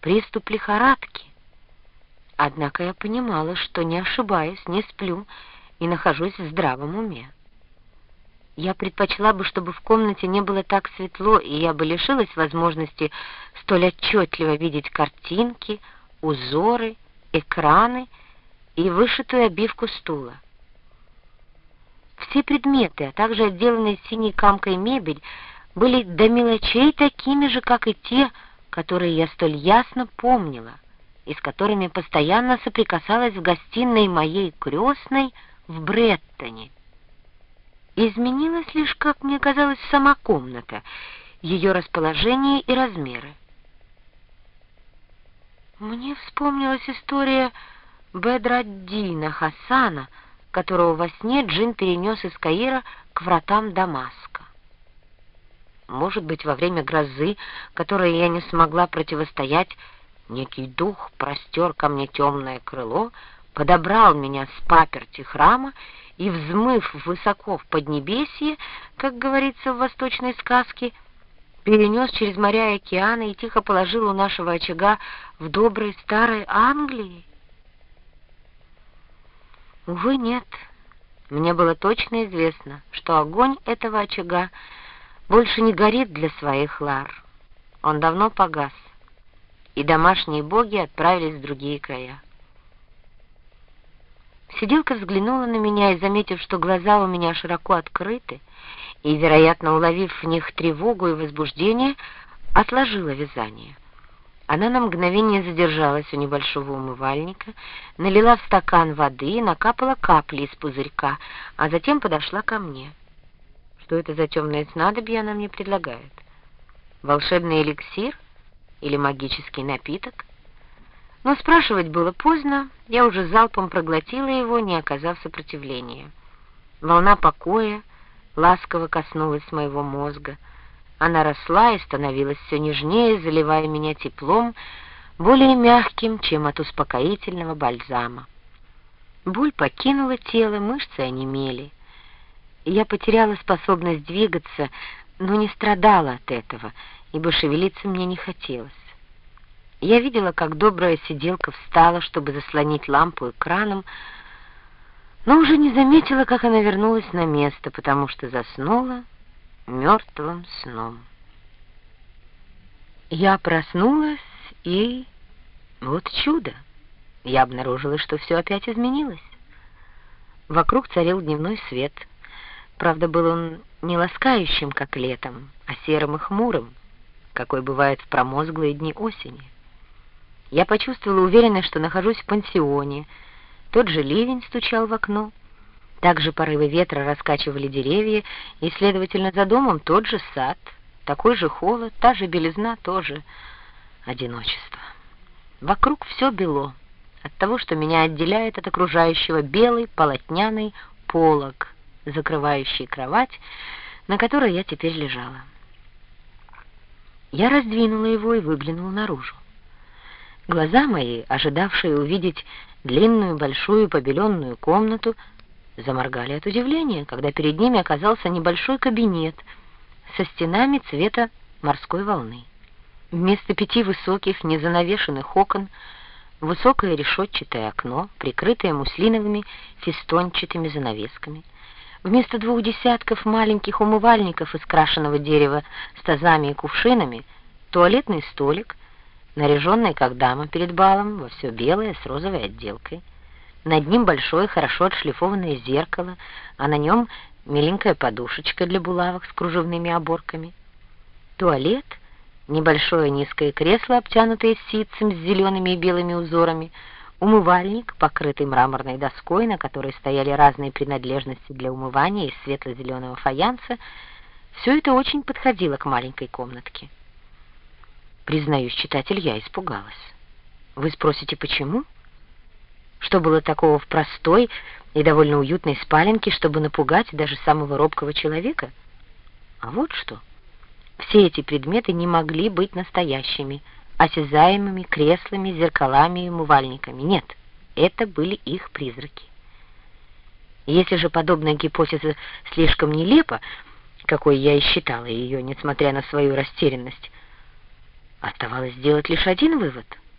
приступ лихорадки. Однако я понимала, что не ошибаюсь, не сплю и нахожусь в здравом уме. Я предпочла бы, чтобы в комнате не было так светло, и я бы лишилась возможности столь отчетливо видеть картинки, узоры, экраны и вышитую обивку стула. Все предметы, а также отделанные синей камкой мебель, были до мелочей такими же, как и те, которые я столь ясно помнила, и с которыми постоянно соприкасалась в гостиной моей крестной в Бреттоне. Изменилась лишь, как мне казалось, сама комната, ее расположение и размеры. Мне вспомнилась история Бедраддина Хасана, которого во сне Джин перенес из Каира к вратам Дамаска. Может быть, во время грозы, которой я не смогла противостоять, некий дух простер ко мне темное крыло, подобрал меня с паперти храма и, взмыв высоко в Поднебесье, как говорится в восточной сказке, перенес через моря и океаны и тихо положил у нашего очага в доброй старой Англии. Увы, нет. Мне было точно известно, что огонь этого очага больше не горит для своих лар. Он давно погас, и домашние боги отправились в другие края. Сиделка взглянула на меня и, заметив, что глаза у меня широко открыты, и, вероятно, уловив в них тревогу и возбуждение, отложила вязание. Она на мгновение задержалась у небольшого умывальника, налила в стакан воды и накапала капли из пузырька, а затем подошла ко мне. Что это за темное снадобье она мне предлагает? Волшебный эликсир или магический напиток? Но спрашивать было поздно, я уже залпом проглотила его, не оказав сопротивления. Волна покоя ласково коснулась моего мозга. Она росла и становилась все нежнее, заливая меня теплом, более мягким, чем от успокоительного бальзама. Боль покинула тело, мышцы онемели. Я потеряла способность двигаться, но не страдала от этого, ибо шевелиться мне не хотелось. Я видела, как добрая сиделка встала, чтобы заслонить лампу экраном, но уже не заметила, как она вернулась на место, потому что заснула мертвым сном. Я проснулась, и... вот чудо! Я обнаружила, что все опять изменилось. Вокруг царил дневной свет. Правда, был он не ласкающим, как летом, а серым и хмурым, какой бывает в промозглые дни осени. Я почувствовала уверенность, что нахожусь в пансионе. Тот же ливень стучал в окно. Также порывы ветра раскачивали деревья, и, следовательно, за домом тот же сад, такой же холод, та же белизна, тоже одиночество. Вокруг все бело, от того, что меня отделяет от окружающего белый полотняный полог, закрывающий кровать, на которой я теперь лежала. Я раздвинула его и выглянула наружу. Глаза мои, ожидавшие увидеть длинную, большую, побеленную комнату, заморгали от удивления, когда перед ними оказался небольшой кабинет со стенами цвета морской волны. Вместо пяти высоких, незанавешенных окон высокое решетчатое окно, прикрытое муслиновыми фестончатыми занавесками. Вместо двух десятков маленьких умывальников из крашеного дерева с тазами и кувшинами туалетный столик — наряженный как дама перед балом, во все белое с розовой отделкой. Над ним большое, хорошо отшлифованное зеркало, а на нем миленькая подушечка для булавок с кружевными оборками. Туалет, небольшое низкое кресло, обтянутое ситцем с зелеными и белыми узорами, умывальник, покрытый мраморной доской, на которой стояли разные принадлежности для умывания из светло-зеленого фаянса, все это очень подходило к маленькой комнатке. Признаюсь, читатель, я испугалась. Вы спросите, почему? Что было такого в простой и довольно уютной спаленке, чтобы напугать даже самого робкого человека? А вот что. Все эти предметы не могли быть настоящими, осязаемыми креслами, зеркалами и умывальниками. Нет, это были их призраки. Если же подобная гипотеза слишком нелепа, какой я и считала ее, несмотря на свою растерянность, Оставалось сделать лишь один вывод —